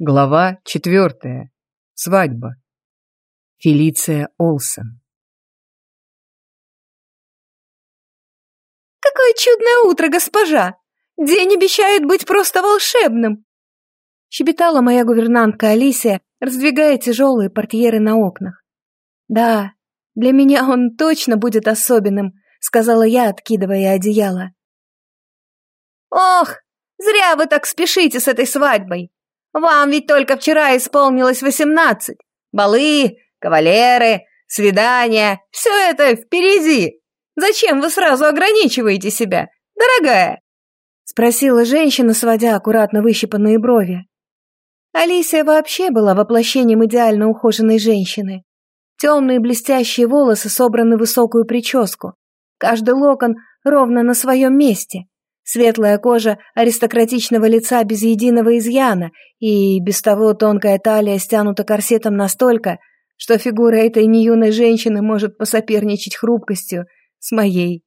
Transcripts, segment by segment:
Глава четвертая. Свадьба. Фелиция Олсен. «Какое чудное утро, госпожа! День обещает быть просто волшебным!» Щебетала моя гувернантка Алисия, раздвигая тяжелые портьеры на окнах. «Да, для меня он точно будет особенным», — сказала я, откидывая одеяло. «Ох, зря вы так спешите с этой свадьбой!» Вам ведь только вчера исполнилось восемнадцать. Балы, кавалеры, свидания — все это впереди. Зачем вы сразу ограничиваете себя, дорогая?» Спросила женщина, сводя аккуратно выщипанные брови. Алисия вообще была воплощением идеально ухоженной женщины. Темные блестящие волосы собраны в высокую прическу. Каждый локон ровно на своем месте. Светлая кожа аристократичного лица без единого изъяна, и без того тонкая талия стянута корсетом настолько, что фигура этой неюной женщины может посоперничать хрупкостью с моей.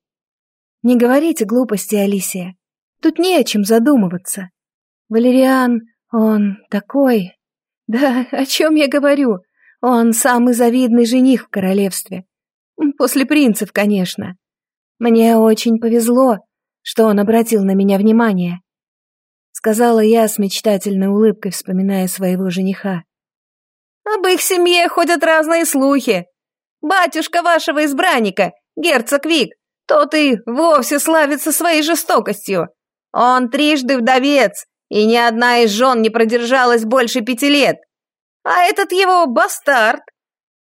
Не говорите глупости, Алисия. Тут не о чем задумываться. Валериан, он такой... Да, о чем я говорю? Он самый завидный жених в королевстве. После принцев, конечно. Мне очень повезло, что он обратил на меня внимание. Сказала я с мечтательной улыбкой, вспоминая своего жениха. Об их семье ходят разные слухи. Батюшка вашего избранника, герцог Вик, тот и вовсе славится своей жестокостью. Он трижды вдовец, и ни одна из жен не продержалась больше пяти лет. А этот его бастард.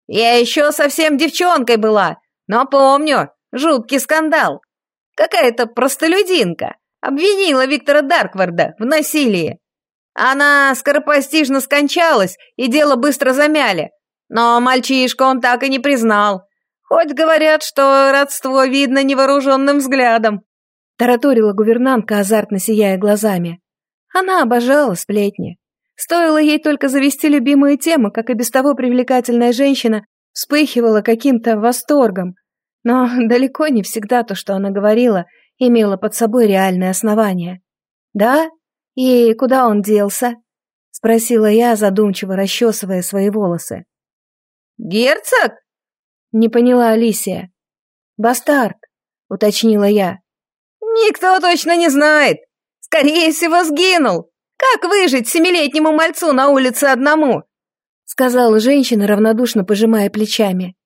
Я еще совсем девчонкой была, но помню, жуткий скандал. Какая-то простолюдинка обвинила Виктора Даркварда в насилии. Она скоропостижно скончалась, и дело быстро замяли. Но мальчишка он так и не признал. Хоть говорят, что родство видно невооруженным взглядом. Тараторила гувернантка, азартно сияя глазами. Она обожала сплетни. Стоило ей только завести любимую тему, как и без того привлекательная женщина вспыхивала каким-то восторгом, но далеко не всегда то, что она говорила, имело под собой реальное основание. «Да? И куда он делся?» — спросила я, задумчиво расчесывая свои волосы. «Герцог?» — не поняла Алисия. «Бастард», — уточнила я. «Никто точно не знает. Скорее всего, сгинул. Как выжить семилетнему мальцу на улице одному?» — сказала женщина, равнодушно пожимая плечами.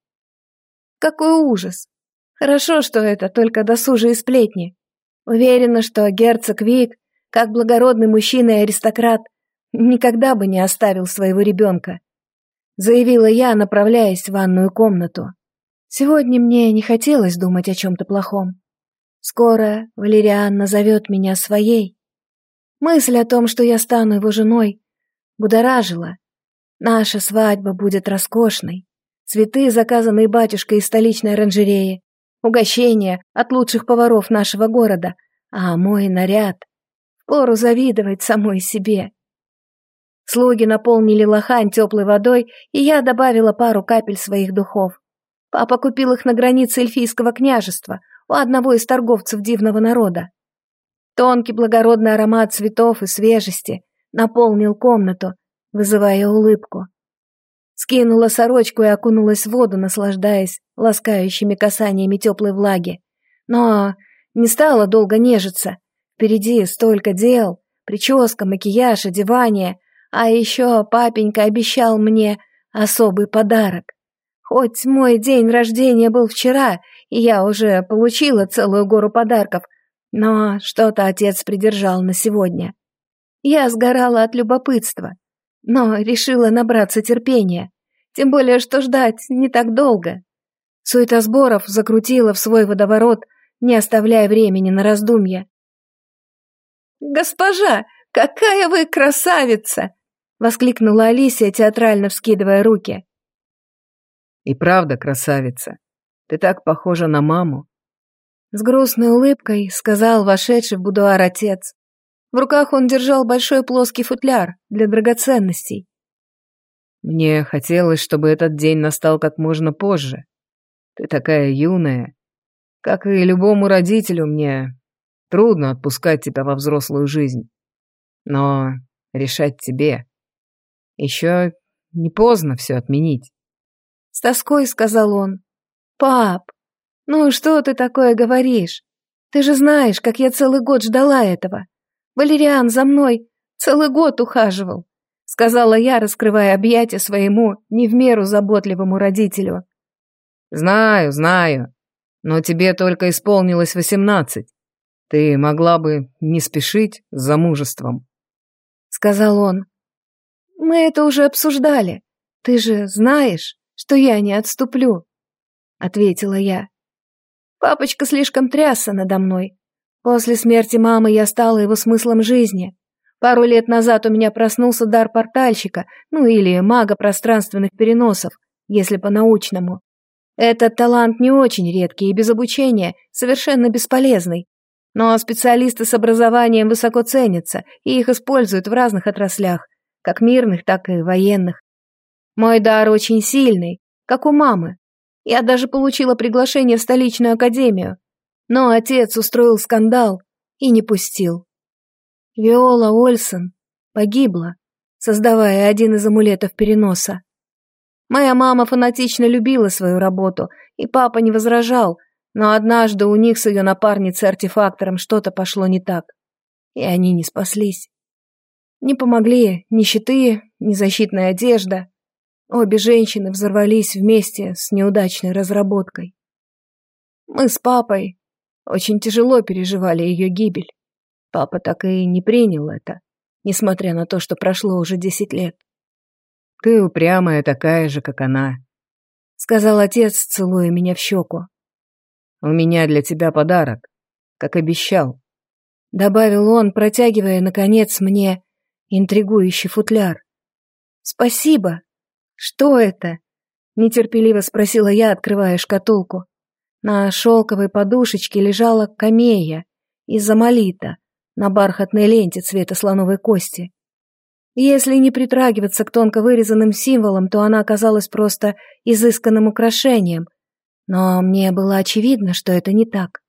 Какой ужас! Хорошо, что это только досужие сплетни. Уверена, что герцог Вик, как благородный мужчина и аристократ, никогда бы не оставил своего ребенка. Заявила я, направляясь в ванную комнату. Сегодня мне не хотелось думать о чем-то плохом. Скоро Валериан назовет меня своей. Мысль о том, что я стану его женой, будоражила. Наша свадьба будет роскошной. Цветы, заказанные батюшкой из столичной оранжереи, угощения от лучших поваров нашего города, а мой наряд. Пору завидовать самой себе. Слуги наполнили лохань теплой водой, и я добавила пару капель своих духов. Папа купил их на границе эльфийского княжества у одного из торговцев дивного народа. Тонкий благородный аромат цветов и свежести наполнил комнату, вызывая улыбку. Скинула сорочку и окунулась в воду, наслаждаясь ласкающими касаниями теплой влаги. Но не стала долго нежиться. Впереди столько дел. Прическа, макияж, одевание. А еще папенька обещал мне особый подарок. Хоть мой день рождения был вчера, и я уже получила целую гору подарков, но что-то отец придержал на сегодня. Я сгорала от любопытства но решила набраться терпения. Тем более, что ждать не так долго. Суета сборов закрутила в свой водоворот, не оставляя времени на раздумья. «Госпожа, какая вы красавица!» — воскликнула Алисия, театрально вскидывая руки. «И правда красавица. Ты так похожа на маму». С грустной улыбкой сказал вошедший в будуар отец. В руках он держал большой плоский футляр для драгоценностей. «Мне хотелось, чтобы этот день настал как можно позже. Ты такая юная. Как и любому родителю, мне трудно отпускать тебя во взрослую жизнь. Но решать тебе. Еще не поздно все отменить. С тоской сказал он. Пап, ну что ты такое говоришь? Ты же знаешь, как я целый год ждала этого. Валериан за мной целый год ухаживал, сказала я, раскрывая объятия своему не в меру заботливому родителю. Знаю, знаю, но тебе только исполнилось восемнадцать. Ты могла бы не спешить с замужеством, сказал он. Мы это уже обсуждали. Ты же знаешь, что я не отступлю, ответила я. Папочка слишком трясся надо мной. После смерти мамы я стала его смыслом жизни. Пару лет назад у меня проснулся дар портальщика, ну или мага пространственных переносов, если по-научному. Этот талант не очень редкий и без обучения совершенно бесполезный. Но специалисты с образованием высоко ценятся, и их используют в разных отраслях, как мирных, так и военных. Мой дар очень сильный, как у мамы. Я даже получила приглашение в столичную академию, но отец устроил скандал и не пустил. Виола Ольсон погибла, создавая один из амулетов переноса. Моя мама фанатично любила свою работу, и папа не возражал, но однажды у них с ее напарницей-артефактором что-то пошло не так, и они не спаслись. Не помогли ни щиты, ни защитная одежда. Обе женщины взорвались вместе с неудачной разработкой. Мы с папой очень тяжело переживали ее гибель. Папа так и не принял это, несмотря на то, что прошло уже десять лет. «Ты упрямая такая же, как она», — сказал отец, целуя меня в щеку. «У меня для тебя подарок, как обещал», — добавил он, протягивая, наконец, мне интригующий футляр. «Спасибо. Что это?» — нетерпеливо спросила я, открывая шкатулку. На шелковой подушечке лежала камея из амалита на бархатной ленте цвета слоновой кости. Если не притрагиваться к тонко вырезанным символам, то она оказалась просто изысканным украшением, но мне было очевидно, что это не так.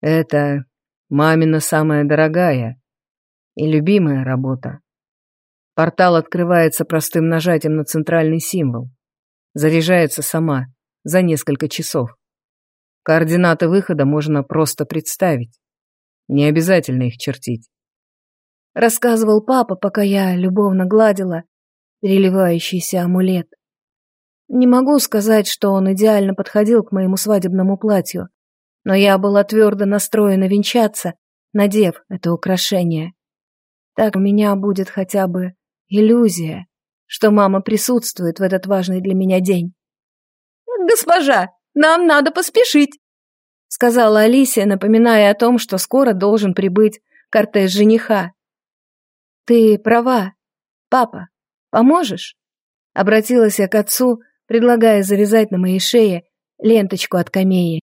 «Это мамина самая дорогая и любимая работа. Портал открывается простым нажатием на центральный символ. Заряжается сама за несколько часов. Координаты выхода можно просто представить. Не обязательно их чертить. Рассказывал папа, пока я любовно гладила переливающийся амулет. Не могу сказать, что он идеально подходил к моему свадебному платью, но я была твердо настроена венчаться, надев это украшение. Так у меня будет хотя бы иллюзия, что мама присутствует в этот важный для меня день. «Госпожа, нам надо поспешить», — сказала Алисия, напоминая о том, что скоро должен прибыть кортеж жениха. «Ты права. Папа, поможешь?» Обратилась я к отцу, предлагая завязать на моей шее ленточку от камеи.